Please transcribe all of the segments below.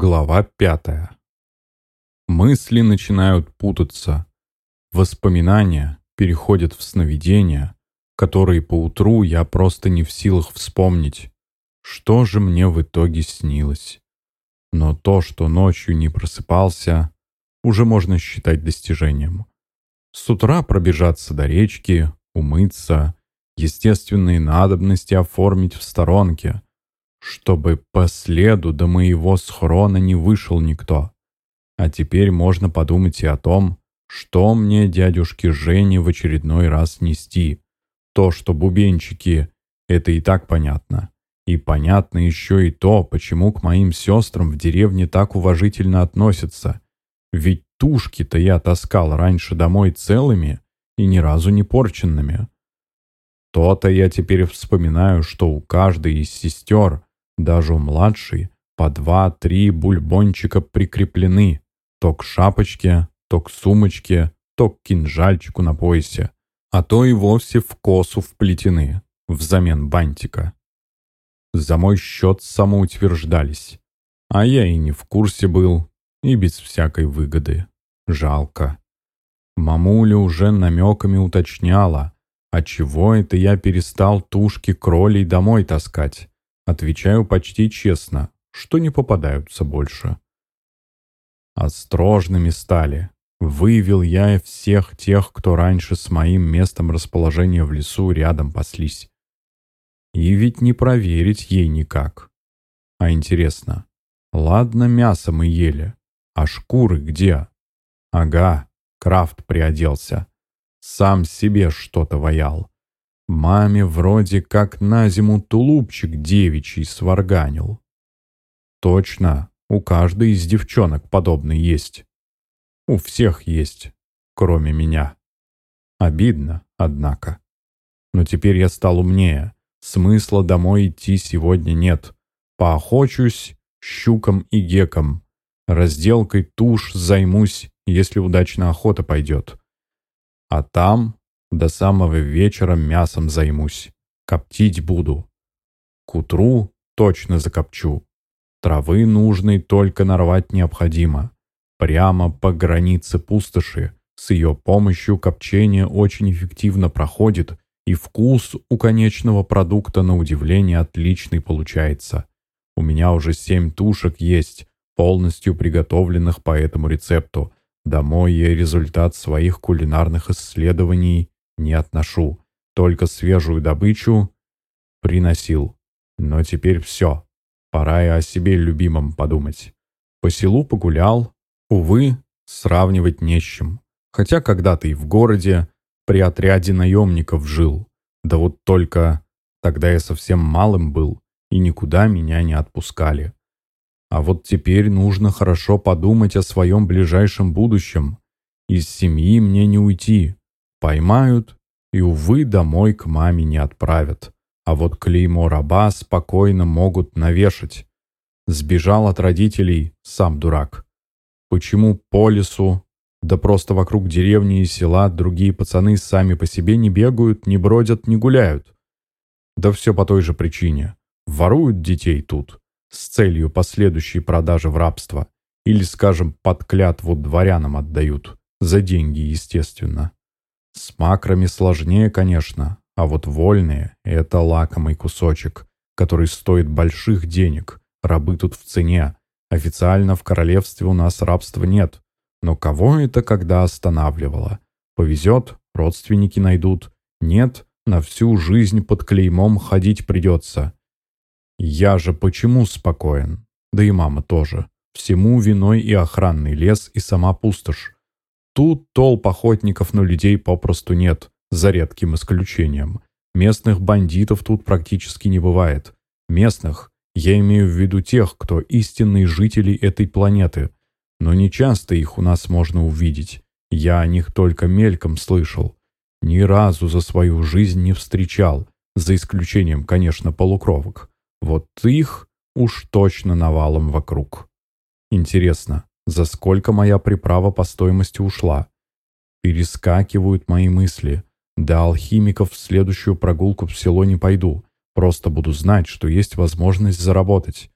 Глава пятая. Мысли начинают путаться. Воспоминания переходят в сновидения, которые поутру я просто не в силах вспомнить, что же мне в итоге снилось. Но то, что ночью не просыпался, уже можно считать достижением. С утра пробежаться до речки, умыться, естественные надобности оформить в сторонке — чтобы по следу до моего схрона не вышел никто. А теперь можно подумать и о том, что мне дядюшке Жене в очередной раз нести. То, что бубенчики, это и так понятно. И понятно еще и то, почему к моим сестрам в деревне так уважительно относятся. Ведь тушки-то я таскал раньше домой целыми и ни разу не порченными. То-то я теперь вспоминаю, что у каждой из сестер даже у младшей по два-три бульбончика прикреплены то к шапочке, то к сумочке, то к кинжальчику на поясе, а то и вовсе в косу вплетены взамен бантика. За мой счет самоутверждались, а я и не в курсе был, и без всякой выгоды. Жалко. Мамуля уже намеками уточняла, а чего это я перестал тушки кролей домой таскать. Отвечаю почти честно, что не попадаются больше. Осторожными стали. Вывел я всех тех, кто раньше с моим местом расположения в лесу рядом паслись. И ведь не проверить ей никак. А интересно, ладно, мясо мы ели, а шкуры где? Ага, Крафт приоделся. Сам себе что-то ваял. Маме вроде как на зиму тулупчик девичий сварганил. Точно, у каждой из девчонок подобный есть. У всех есть, кроме меня. Обидно, однако. Но теперь я стал умнее. Смысла домой идти сегодня нет. Поохочусь щукам и гекам. Разделкой туш займусь, если удачно охота пойдет. А там до самого вечера мясом займусь. Коптить буду. К утру точно закопчу. Травы нужной только нарвать необходимо. Прямо по границе пустоши. С ее помощью копчение очень эффективно проходит, и вкус у конечного продукта на удивление отличный получается. У меня уже семь тушек есть, полностью приготовленных по этому рецепту. Домой я результат своих кулинарных исследований не отношу. Только свежую добычу приносил. Но теперь все. Пора и о себе любимом подумать. По селу погулял. Увы, сравнивать не с чем. Хотя когда-то и в городе при отряде наемников жил. Да вот только тогда я совсем малым был, и никуда меня не отпускали. А вот теперь нужно хорошо подумать о своем ближайшем будущем. Из семьи мне не уйти. Поймают и, увы, домой к маме не отправят. А вот клеймо раба спокойно могут навешать. Сбежал от родителей, сам дурак. Почему по лесу, да просто вокруг деревни и села другие пацаны сами по себе не бегают, не бродят, не гуляют? Да все по той же причине. Воруют детей тут с целью последующей продажи в рабство. Или, скажем, под клятву дворянам отдают. За деньги, естественно. С макрами сложнее, конечно, а вот вольные — это лакомый кусочек, который стоит больших денег. Рабы тут в цене. Официально в королевстве у нас рабства нет. Но кого это когда останавливало? Повезет, родственники найдут. Нет, на всю жизнь под клеймом ходить придется. Я же почему спокоен? Да и мама тоже. Всему виной и охранный лес, и сама пустошь. Тут толп охотников на людей попросту нет, за редким исключением. Местных бандитов тут практически не бывает. Местных, я имею в виду тех, кто истинные жители этой планеты. Но не часто их у нас можно увидеть. Я о них только мельком слышал. Ни разу за свою жизнь не встречал, за исключением, конечно, полукровок. Вот их уж точно навалом вокруг. Интересно, за сколько моя приправа по стоимости ушла. Перескакивают мои мысли. До алхимиков в следующую прогулку в село не пойду. Просто буду знать, что есть возможность заработать.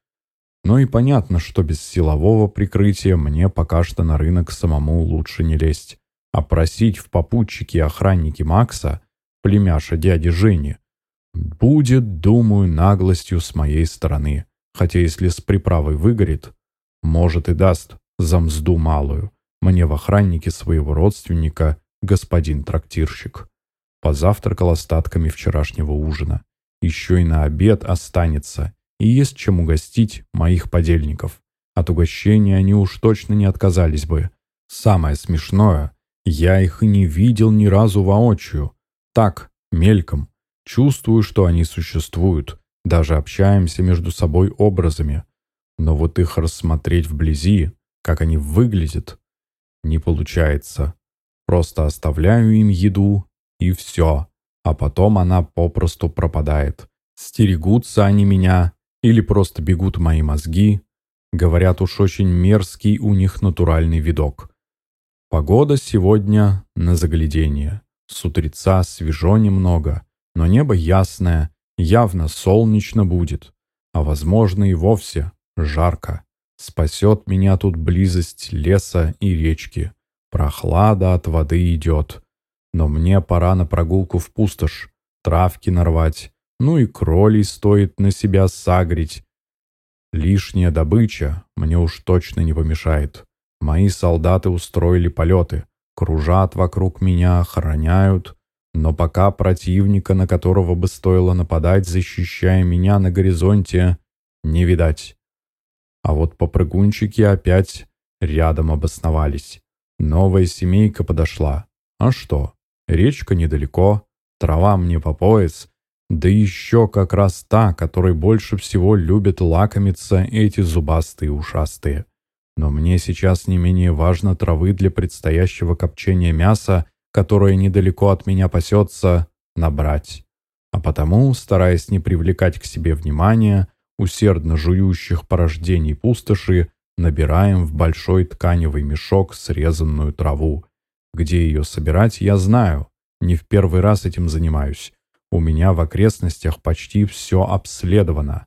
Но и понятно, что без силового прикрытия мне пока что на рынок самому лучше не лезть. А просить в попутчики охранники Макса, племяша дяди Жени, будет, думаю, наглостью с моей стороны. Хотя если с приправой выгорит, может и даст за мзду малую. Мне в охраннике своего родственника господин трактирщик. Позавтракал остатками вчерашнего ужина. Еще и на обед останется, и есть чем угостить моих подельников. От угощения они уж точно не отказались бы. Самое смешное, я их и не видел ни разу воочию. Так, мельком. Чувствую, что они существуют. Даже общаемся между собой образами. Но вот их рассмотреть вблизи, как они выглядят, не получается. Просто оставляю им еду, и все. А потом она попросту пропадает. Стерегутся они меня, или просто бегут мои мозги. Говорят, уж очень мерзкий у них натуральный видок. Погода сегодня на заглядение. С утреца свежо немного, но небо ясное, явно солнечно будет. А возможно и вовсе жарко. Спасет меня тут близость леса и речки. Прохлада от воды идет. Но мне пора на прогулку в пустошь, травки нарвать, ну и кролей стоит на себя сагрить. Лишняя добыча мне уж точно не помешает. Мои солдаты устроили полеты, кружат вокруг меня, охраняют, но пока противника, на которого бы стоило нападать, защищая меня на горизонте, не видать. А вот попрыгунчики опять рядом обосновались. Новая семейка подошла. А что? Речка недалеко, трава мне по пояс, да еще как раз та, которой больше всего любят лакомиться эти зубастые ушастые. Но мне сейчас не менее важно травы для предстоящего копчения мяса которое недалеко от меня пасется, набрать. А потому, стараясь не привлекать к себе внимания, усердно жующих порождений пустоши, набираем в большой тканевый мешок срезанную траву. Где ее собирать, я знаю. Не в первый раз этим занимаюсь. У меня в окрестностях почти все обследовано.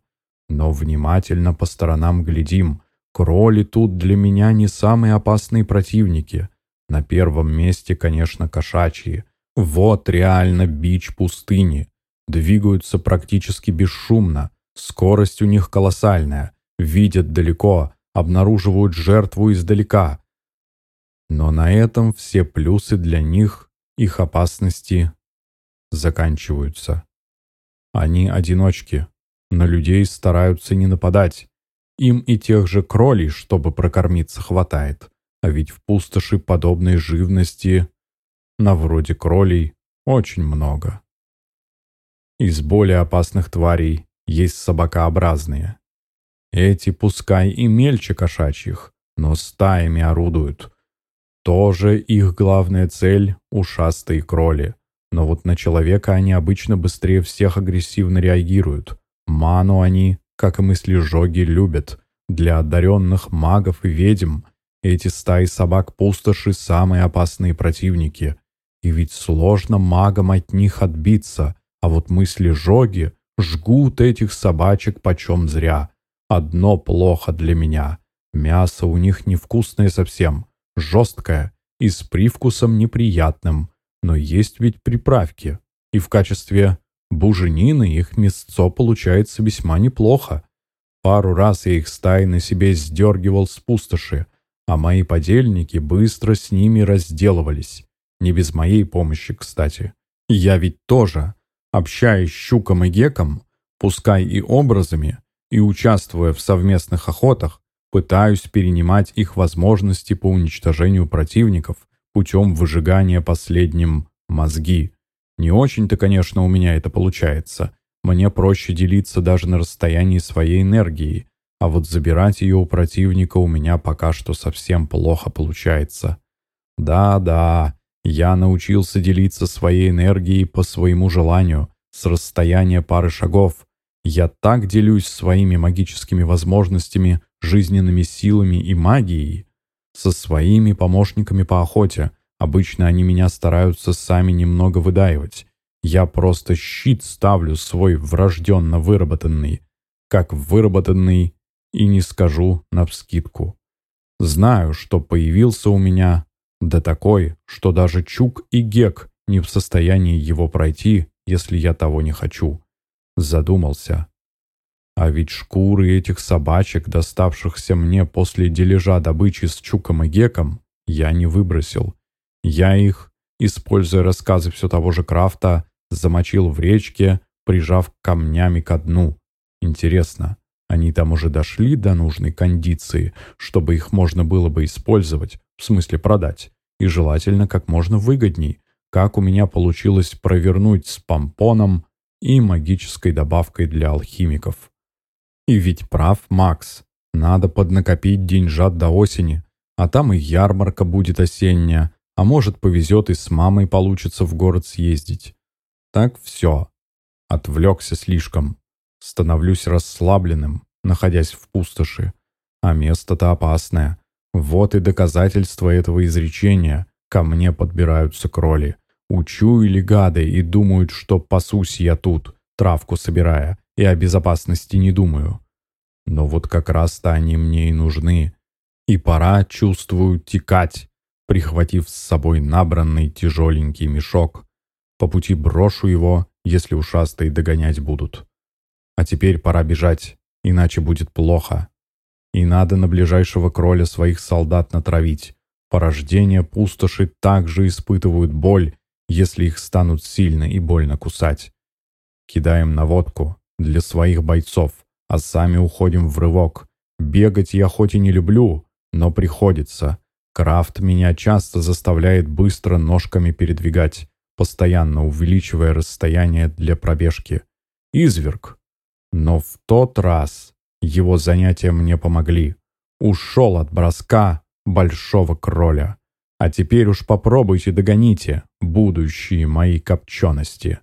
Но внимательно по сторонам глядим. Кроли тут для меня не самые опасные противники. На первом месте, конечно, кошачьи. Вот реально бич пустыни. Двигаются практически бесшумно. Скорость у них колоссальная. Видят далеко, обнаруживают жертву издалека. Но на этом все плюсы для них, их опасности, заканчиваются. Они одиночки, на людей стараются не нападать. Им и тех же кролей, чтобы прокормиться, хватает. А ведь в пустоши подобной живности, на вроде кролей, очень много. Из более опасных тварей есть собакообразные. Эти пускай и мельче кошачьих, но стаями орудуют. Тоже их главная цель – ушастые кроли. Но вот на человека они обычно быстрее всех агрессивно реагируют. Ману они, как и мысли жоги, любят. Для одаренных магов и ведьм – эти стаи собак-пустоши – самые опасные противники. И ведь сложно магам от них отбиться, а вот мысли жоги жгут этих собачек почем зря. Одно плохо для меня. Мясо у них невкусное совсем, жесткое и с привкусом неприятным. Но есть ведь приправки. И в качестве буженины их мясцо получается весьма неплохо. Пару раз я их стаи на себе сдергивал с пустоши, а мои подельники быстро с ними разделывались. Не без моей помощи, кстати. Я ведь тоже, общаясь Щуком и Геком, пускай и образами, и участвуя в совместных охотах, пытаюсь перенимать их возможности по уничтожению противников путем выжигания последним мозги. Не очень-то, конечно, у меня это получается. Мне проще делиться даже на расстоянии своей энергии, а вот забирать ее у противника у меня пока что совсем плохо получается. Да-да, я научился делиться своей энергией по своему желанию, с расстояния пары шагов. Я так делюсь своими магическими возможностями, жизненными силами и магией со своими помощниками по охоте. Обычно они меня стараются сами немного выдаивать. Я просто щит ставлю свой врожденно выработанный, как выработанный и не скажу навскидку. Знаю, что появился у меня, да такой, что даже Чук и Гек не в состоянии его пройти, если я того не хочу. Задумался. А ведь шкуры этих собачек, доставшихся мне после дележа добычи с Чуком и Геком, я не выбросил. Я их, используя рассказы все того же Крафта, замочил в речке, прижав камнями ко дну. Интересно, они там уже дошли до нужной кондиции, чтобы их можно было бы использовать, в смысле продать, и желательно как можно выгодней, как у меня получилось провернуть с помпоном и магической добавкой для алхимиков. И ведь прав Макс, надо поднакопить деньжат до осени, а там и ярмарка будет осенняя, а может повезет и с мамой получится в город съездить. Так все. Отвлекся слишком. Становлюсь расслабленным, находясь в пустоши. А место-то опасное. Вот и доказательство этого изречения. Ко мне подбираются кроли. Учуяли гады и думают, что пасусь я тут, травку собирая, и о безопасности не думаю. Но вот как раз-то они мне и нужны. И пора, чувствую, текать, прихватив с собой набранный тяжеленький мешок. По пути брошу его, если ушастые догонять будут. А теперь пора бежать, иначе будет плохо. И надо на ближайшего кроля своих солдат натравить. Порождения пустоши также испытывают боль, если их станут сильно и больно кусать. Кидаем наводку для своих бойцов, а сами уходим в рывок. Бегать я хоть и не люблю, но приходится. Крафт меня часто заставляет быстро ножками передвигать, постоянно увеличивая расстояние для пробежки. Изверг. Но в тот раз его занятия мне помогли. Ушел от броска большого кроля. А теперь уж попробуйте догоните, будущие мои копчености.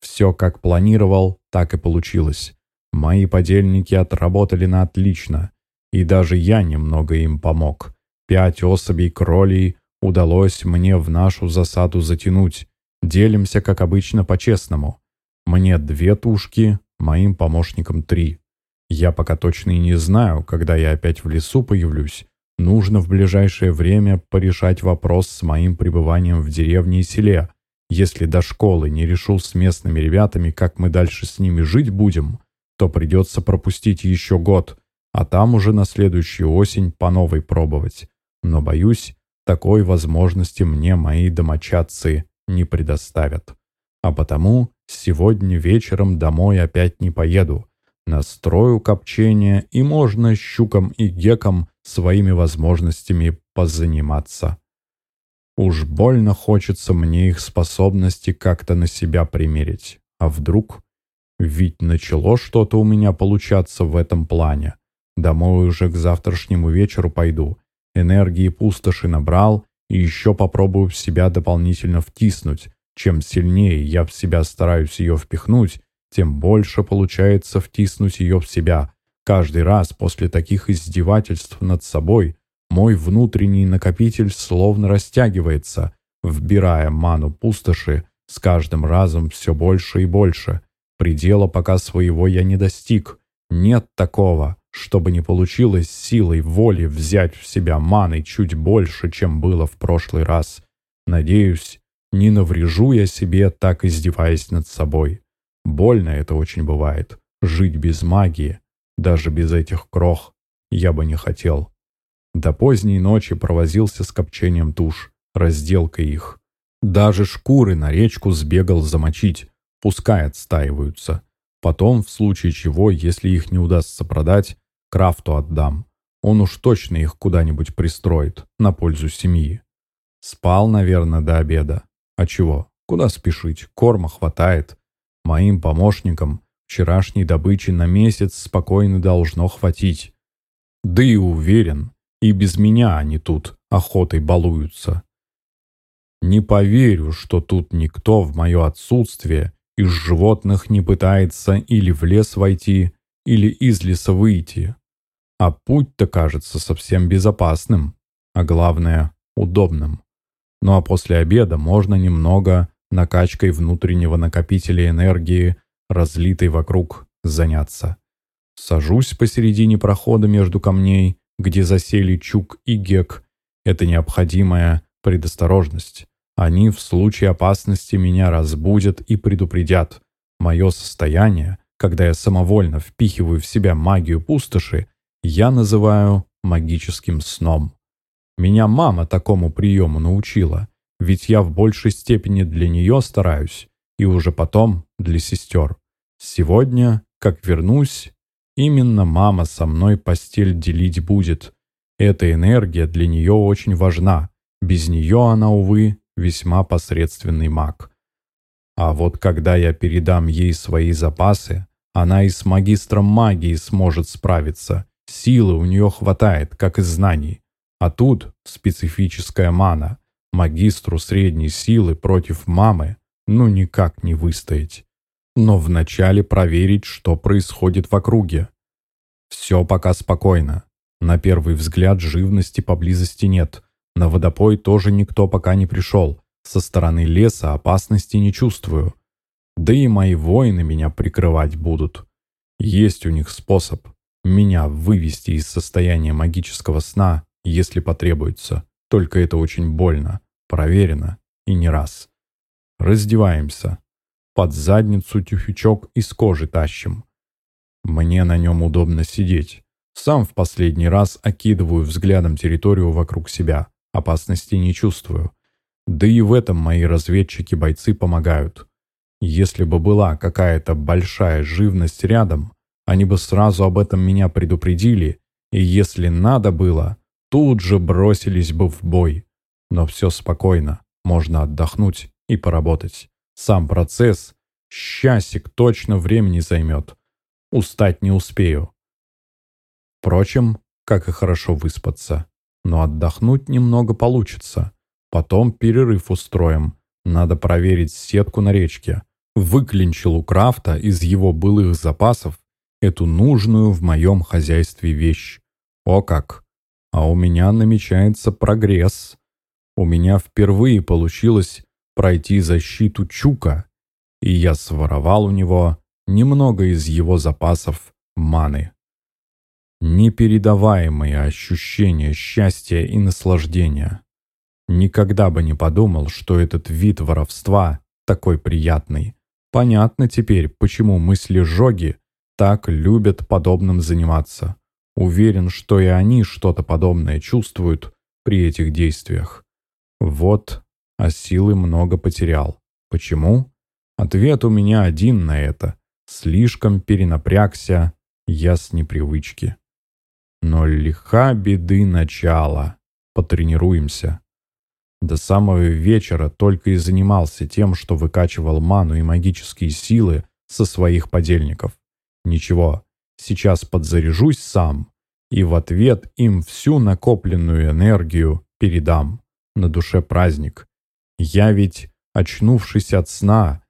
Все как планировал, так и получилось. Мои подельники отработали на отлично, и даже я немного им помог. Пять особей кролей удалось мне в нашу засаду затянуть. Делимся, как обычно, по-честному. Мне две тушки, моим помощникам три. Я пока точно и не знаю, когда я опять в лесу появлюсь. Нужно в ближайшее время порешать вопрос с моим пребыванием в деревне и селе. Если до школы не решу с местными ребятами, как мы дальше с ними жить будем, то придется пропустить еще год, а там уже на следующую осень по новой пробовать. Но, боюсь, такой возможности мне мои домочадцы не предоставят. А потому сегодня вечером домой опять не поеду. Настрою копчение, и можно щукам и гекам своими возможностями позаниматься. Уж больно хочется мне их способности как-то на себя примерить. А вдруг? Ведь начало что-то у меня получаться в этом плане. Домой уже к завтрашнему вечеру пойду. Энергии пустоши набрал и еще попробую в себя дополнительно втиснуть. Чем сильнее я в себя стараюсь ее впихнуть, тем больше получается втиснуть ее в себя. Каждый раз после таких издевательств над собой мой внутренний накопитель словно растягивается, вбирая ману пустоши с каждым разом все больше и больше. Предела пока своего я не достиг. Нет такого, чтобы не получилось силой воли взять в себя маны чуть больше, чем было в прошлый раз. Надеюсь, не наврежу я себе, так издеваясь над собой. Больно это очень бывает. Жить без магии, даже без этих крох, я бы не хотел. До поздней ночи провозился с копчением туш, разделкой их. Даже шкуры на речку сбегал замочить, пускай отстаиваются. Потом, в случае чего, если их не удастся продать, Крафту отдам. Он уж точно их куда-нибудь пристроит, на пользу семьи. Спал, наверное, до обеда. А чего? Куда спешить? Корма хватает. Моим помощникам вчерашней добычи на месяц спокойно должно хватить. Да и уверен, и без меня они тут охотой балуются. Не поверю, что тут никто в мое отсутствие из животных не пытается или в лес войти, или из леса выйти. А путь-то кажется совсем безопасным, а главное – удобным. Ну а после обеда можно немного накачкой внутреннего накопителя энергии, разлитой вокруг, заняться. Сажусь посередине прохода между камней, где засели Чук и Гек. Это необходимая предосторожность. Они в случае опасности меня разбудят и предупредят. Мое состояние, когда я самовольно впихиваю в себя магию пустоши, я называю магическим сном. Меня мама такому приему научила, ведь я в большей степени для нее стараюсь, и уже потом для сестер. Сегодня, как вернусь, именно мама со мной постель делить будет. Эта энергия для нее очень важна. Без нее она, увы, весьма посредственный маг. А вот когда я передам ей свои запасы, она и с магистром магии сможет справиться. Силы у нее хватает, как и знаний. А тут специфическая мана. Магистру средней силы против мамы ну никак не выстоять. Но вначале проверить, что происходит в округе. Все пока спокойно. На первый взгляд живности поблизости нет. На водопой тоже никто пока не пришел. Со стороны леса опасности не чувствую. Да и мои воины меня прикрывать будут. Есть у них способ меня вывести из состояния магического сна, если потребуется. Только это очень больно, проверено и не раз. Раздеваемся. Под задницу тюфячок из кожи тащим. Мне на нем удобно сидеть. Сам в последний раз окидываю взглядом территорию вокруг себя. Опасности не чувствую. Да и в этом мои разведчики-бойцы помогают. Если бы была какая-то большая живность рядом, они бы сразу об этом меня предупредили, и если надо было, тут же бросились бы в бой. Но все спокойно, можно отдохнуть и поработать. Сам процесс, счастик точно времени займет. Устать не успею. Впрочем, как и хорошо выспаться. Но отдохнуть немного получится. Потом перерыв устроим. Надо проверить сетку на речке. Выклинчил у Крафта из его былых запасов эту нужную в моем хозяйстве вещь. О как! А у меня намечается прогресс. У меня впервые получилось пройти защиту Чука, и я своровал у него немного из его запасов маны. Непередаваемые ощущения счастья и наслаждения. Никогда бы не подумал, что этот вид воровства такой приятный. Понятно теперь, почему мысли Жоги так любят подобным заниматься. Уверен, что и они что-то подобное чувствуют при этих действиях. Вот, а силы много потерял. Почему? Ответ у меня один на это. Слишком перенапрягся я с непривычки. Но лиха беды начала. Потренируемся. До самого вечера только и занимался тем, что выкачивал ману и магические силы со своих подельников. Ничего, сейчас подзаряжусь сам и в ответ им всю накопленную энергию передам. На душе праздник. Я ведь, очнувшись от сна,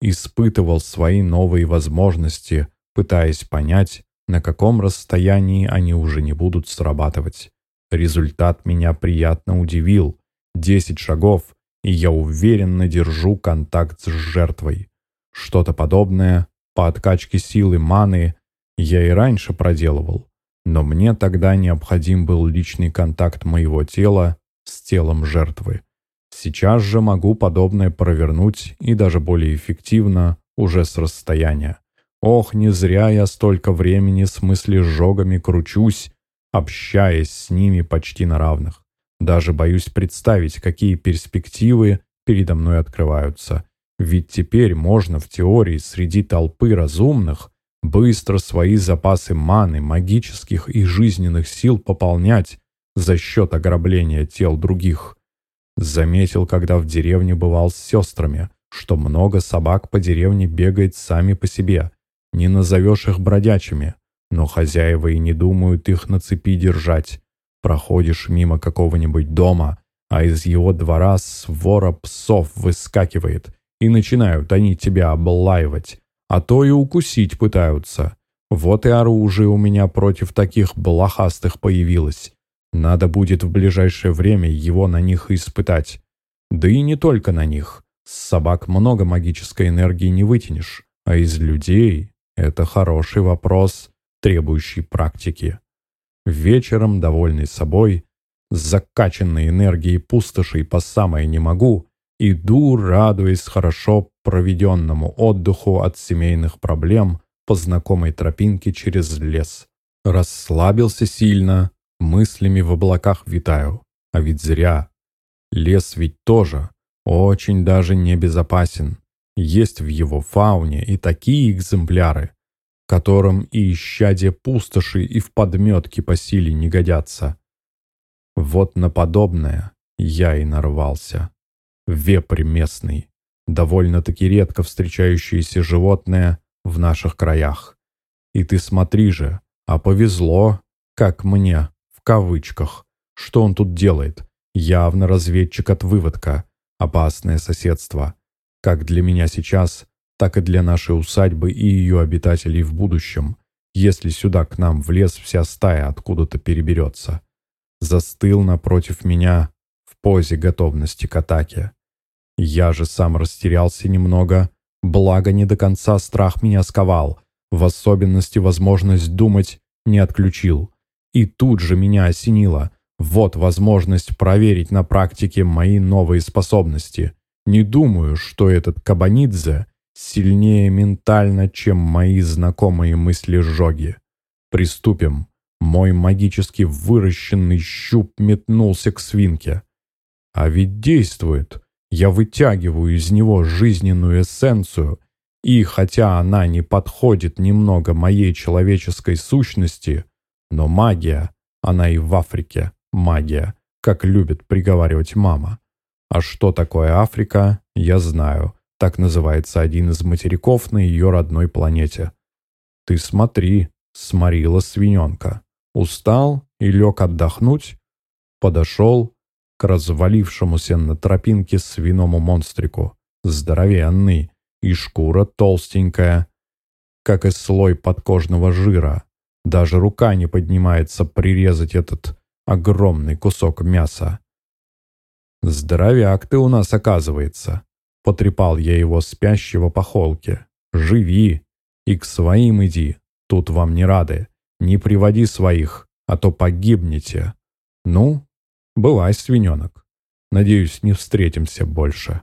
испытывал свои новые возможности, пытаясь понять, на каком расстоянии они уже не будут срабатывать. Результат меня приятно удивил. Десять шагов, и я уверенно держу контакт с жертвой. Что-то подобное по откачке силы маны я и раньше проделывал, но мне тогда необходим был личный контакт моего тела с телом жертвы. Сейчас же могу подобное провернуть и даже более эффективно уже с расстояния. Ох, не зря я столько времени с мыслежогами кручусь, общаясь с ними почти на равных. Даже боюсь представить, какие перспективы передо мной открываются. Ведь теперь можно в теории среди толпы разумных быстро свои запасы маны, магических и жизненных сил пополнять за счет ограбления тел других. Заметил, когда в деревне бывал с сестрами, что много собак по деревне бегает сами по себе. Не назовешь их бродячими, но хозяева и не думают их на цепи держать. Проходишь мимо какого-нибудь дома, а из его двора свора псов выскакивает, и начинают они тебя облаивать, а то и укусить пытаются. Вот и оружие у меня против таких блохастых появилось. Надо будет в ближайшее время его на них испытать. Да и не только на них. С собак много магической энергии не вытянешь, а из людей это хороший вопрос. требующий практики. Вечером, довольный собой, с закачанной энергией пустошей по самое не могу, иду, радуясь хорошо проведенному отдыху от семейных проблем по знакомой тропинке через лес. Расслабился сильно, мыслями в облаках витаю. А ведь зря. Лес ведь тоже очень даже небезопасен. Есть в его фауне и такие экземпляры, которым и исчадие пустоши и в подметке по силе не годятся. Вот на подобное я и нарвался. Вепрь местный, довольно-таки редко встречающееся животное в наших краях. И ты смотри же, а повезло, как мне, в кавычках. Что он тут делает? Явно разведчик от выводка. Опасное соседство. Как для меня сейчас, так и для нашей усадьбы и ее обитателей в будущем, если сюда к нам в лес вся стая откуда-то переберется. Застыл напротив меня в позе готовности к атаке. Я же сам растерялся немного, благо не до конца страх меня сковал — в особенности возможность думать не отключил. И тут же меня осенило. Вот возможность проверить на практике мои новые способности. Не думаю, что этот Кабанидзе сильнее ментально, чем мои знакомые мысли-жоги. Приступим. Мой магически выращенный щуп метнулся к свинке. А ведь действует. Я вытягиваю из него жизненную эссенцию и хотя она не подходит немного моей человеческой сущности, но магия, она и в Африке магия, как любит приговаривать мама. А что такое Африка, я знаю. Так называется один из материков на ее родной планете. Ты смотри, сморила свиненка. Устал и лег отдохнуть? Подошел к развалившемуся на тропинке свиному монстрику. Здоровенный, и шкура толстенькая, как и слой подкожного жира. Даже рука не поднимается прирезать этот огромный кусок мяса. «Здоровяк ты у нас, оказывается», — потрепал я его спящего по холке. «Живи и к своим иди, тут вам не рады. Не приводи своих, а то погибнете. Ну, бывай, свиненок. Надеюсь, не встретимся больше».